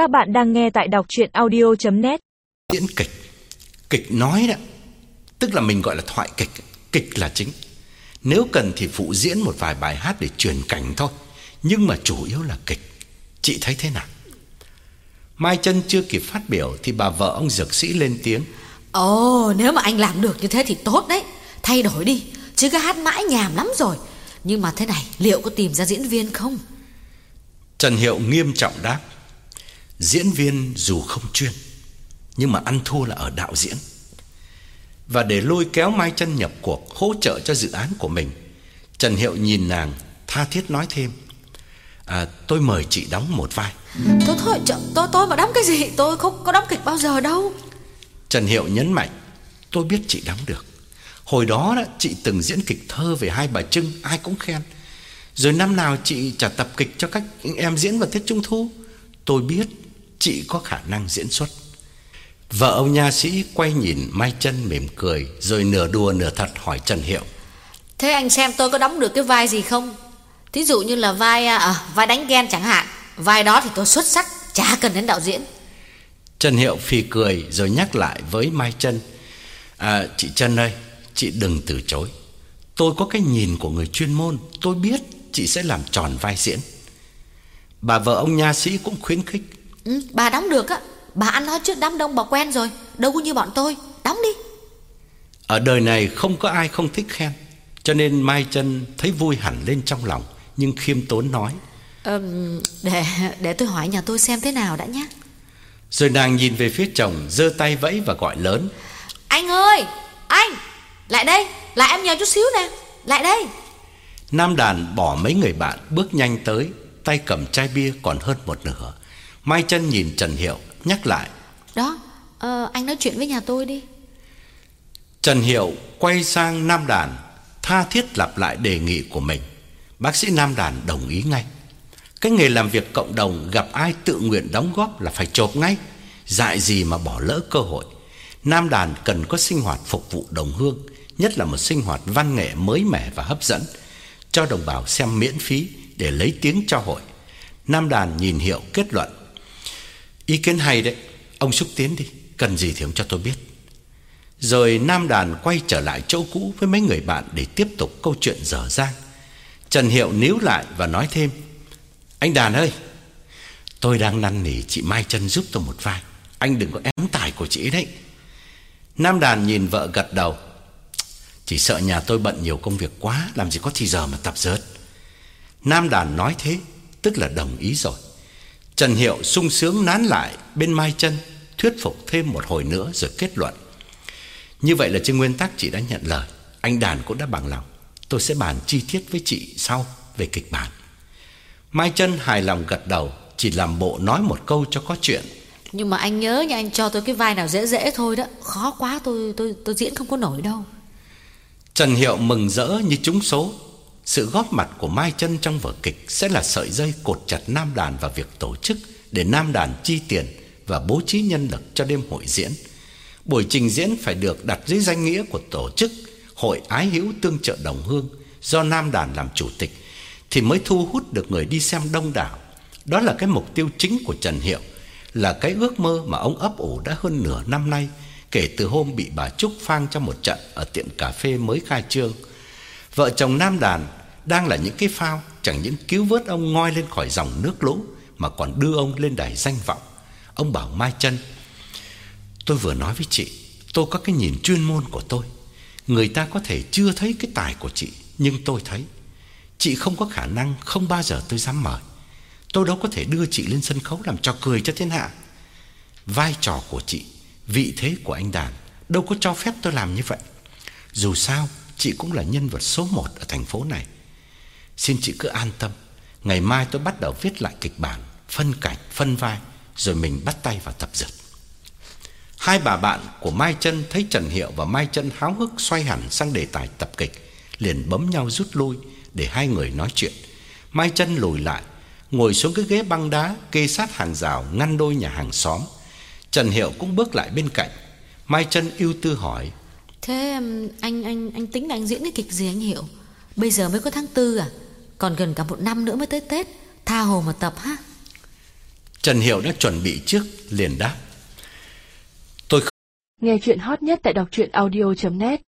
Các bạn đang nghe tại đọc chuyện audio.net diễn kịch. Kịch nói đó. Tức là mình gọi là thoại kịch. Kịch là chính. Nếu cần thì phụ diễn một vài bài hát để truyền cảnh thôi. Nhưng mà chủ yếu là kịch. Chị thấy thế nào? Mai chân chưa kịp phát biểu thì bà vợ ông dược sĩ lên tiếng. Ồ nếu mà anh làm được như thế thì tốt đấy. Thay đổi đi. Chứ cái hát mãi nhàm lắm rồi. Nhưng mà thế này liệu có tìm ra diễn viên không? Trần hiệu nghiêm trọng đáp diễn viên dù không chuyên nhưng mà ăn thua là ở đạo diễn. Và để lôi kéo mai chân nhập cuộc hỗ trợ cho dự án của mình trần hiệu nhìn nàng tha thiết nói thêm à, tôi mời chị đóng một vai. Thôi thôi trời, tôi tôi mà đóng cái gì? Tôi không có đóng kịch bao giờ đâu. Trần Hiệu nhấn mạnh Tôi biết chị đóng được. Hồi đó đó, chị từng diễn kịch thơ về hai bà Trưng Ai cũng khen. Rồi năm nào chị trả tập kịch cho các em diễn vào Tết Trung Thu Tôi biết chị có khả năng diễn xuất. Vợ ông nha sĩ quay nhìn Mai chân mỉm cười Rồi nửa đùa nửa thật hỏi Trần Hiệu. Thế anh xem tôi có đóng được cái vai gì không? Thí dụ như là vai à, vai đánh ghen chẳng hạn Vai đó thì tôi xuất sắc Chả cần đến đạo diễn. Trần Hiệu phì cười rồi nhắc lại với Mai Trân. À chị Trân ơi Chị đừng từ chối. Tôi có cái nhìn của người chuyên môn Tôi biết chị sẽ làm tròn vai diễn. Bà vợ ông nha sĩ cũng khuyến khích ừ, Bà đóng được á. Bà ăn nói trước đám đông bà quen rồi. Đâu có như bọn tôi. Đóng đi. Ở đời này không có ai không thích khen Cho nên Mai Trân thấy vui hẳn lên trong lòng Nhưng khiêm tốn nói. Ừm, Để để tôi hỏi nhà tôi xem thế nào đã nhé. Rồi nàng nhìn về phía chồng giơ tay vẫy và gọi lớn. Anh ơi Anh Lại đây Lại em nhờ chút xíu nè Lại đây. Nam đàn bỏ mấy người bạn bước nhanh tới Tay cầm chai bia còn hơn một nửa Mai chân nhìn Trần Hiệu Nhắc lại. Đó ờ, Anh nói chuyện với nhà tôi đi. Trần Hiệu quay sang Nam đàn Tha thiết lặp lại đề nghị của mình. Bác sĩ Nam đàn đồng ý ngay. Cái nghề làm việc cộng đồng Gặp ai tự nguyện đóng góp là phải chộp ngay. Dại gì mà bỏ lỡ cơ hội. Nam đàn cần có sinh hoạt phục vụ đồng hương Nhất là một sinh hoạt văn nghệ mới mẻ và hấp dẫn. Cho đồng bào xem miễn phí Để lấy tiếng cho hội. Nam đàn nhìn hiệu kết luận Ý kiến hay đấy. Ông xúc tiến đi. Cần gì thì ông cho tôi biết. Rồi Nam đàn quay trở lại chỗ cũ Với mấy người bạn để tiếp tục câu chuyện dở dang. Trần Hiệu níu lại và nói thêm. Anh đàn ơi, Tôi đang năn nỉ chị Mai Trân giúp tôi một vai. Anh đừng có ém tài của chị đấy. Nam đàn nhìn vợ gật đầu. Chỉ sợ nhà tôi bận nhiều công việc quá, Làm gì có thì giờ mà tập dượt. Nam đàn nói thế, Tức là đồng ý rồi. Trần Hiệu sung sướng nán lại Bên Mai chân Thuyết phục thêm một hồi nữa rồi kết luận. Như vậy là trên nguyên tắc chị đã nhận lời Anh đàn cũng đã bằng lòng. Tôi sẽ bàn chi tiết với chị sau Về kịch bản. Mai chân hài lòng gật đầu Chỉ làm bộ nói một câu cho có chuyện. Nhưng mà anh nhớ nha anh cho tôi cái vai nào dễ dễ thôi đó. Khó quá tôi tôi tôi diễn không có nổi đâu. Trần Hiệu mừng rỡ như trúng số sự góp mặt của Mai chân trong vở kịch Sẽ là sợi dây cột chặt Nam Đàn vào việc tổ chức Để Nam Đàn chi tiền Và bố trí nhân lực cho đêm hội diễn. Buổi trình diễn phải được đặt dưới danh nghĩa của tổ chức Hội Ái Hữu Tương trợ Đồng Hương Do Nam Đàn làm chủ tịch Thì mới thu hút được người đi xem đông đảo. Đó là cái mục tiêu chính của Trần Hiệu, Là cái ước mơ mà ông ấp ủ đã hơn nửa năm nay, Kể từ hôm bị bà Trúc phang trong một trận Ở tiệm cà phê mới khai trương. Vợ chồng Nam Đàn đang là những cái phao chẳng những cứu vớt ông ngoi lên khỏi dòng nước lũ mà còn đưa ông lên đài danh vọng. Ông bảo Mai Chân, tôi vừa nói với chị, tôi có cái nhìn chuyên môn của tôi. Người ta có thể chưa thấy cái tài của chị, nhưng tôi thấy. Chị không có khả năng, không bao giờ tôi dám mời. Tôi đâu có thể đưa chị lên sân khấu làm trò cười cho thiên hạ. Vai trò của chị, vị thế của anh Đàn đâu có cho phép tôi làm như vậy. Dù sao, chị cũng là nhân vật số một ở thành phố này. Xin chị cứ an tâm, ngày mai tôi bắt đầu viết lại kịch bản, phân cảnh, phân vai rồi mình bắt tay vào tập dượt. Hai bà bạn của Mai Chân thấy Trần Hiệu và Mai Chân háo hức xoay hẳn sang đề tài tập kịch, liền bấm nhau rút lui để hai người nói chuyện. Mai Chân lùi lại, ngồi xuống cái ghế băng đá kê sát hàng rào ngăn đôi nhà hàng xóm. Trần Hiệu cũng bước lại bên cạnh. Mai Chân ưu tư hỏi: Thế anh anh anh tính là anh diễn cái kịch gì anh Hiệu Bây giờ mới có tháng tư à còn gần cả một năm nữa mới tới Tết. Tha hồ mà tập ha. Trần Hiệu đã chuẩn bị trước liền đáp. Tôi Nghe chuyện hot nhất tại đọc truyện audio.net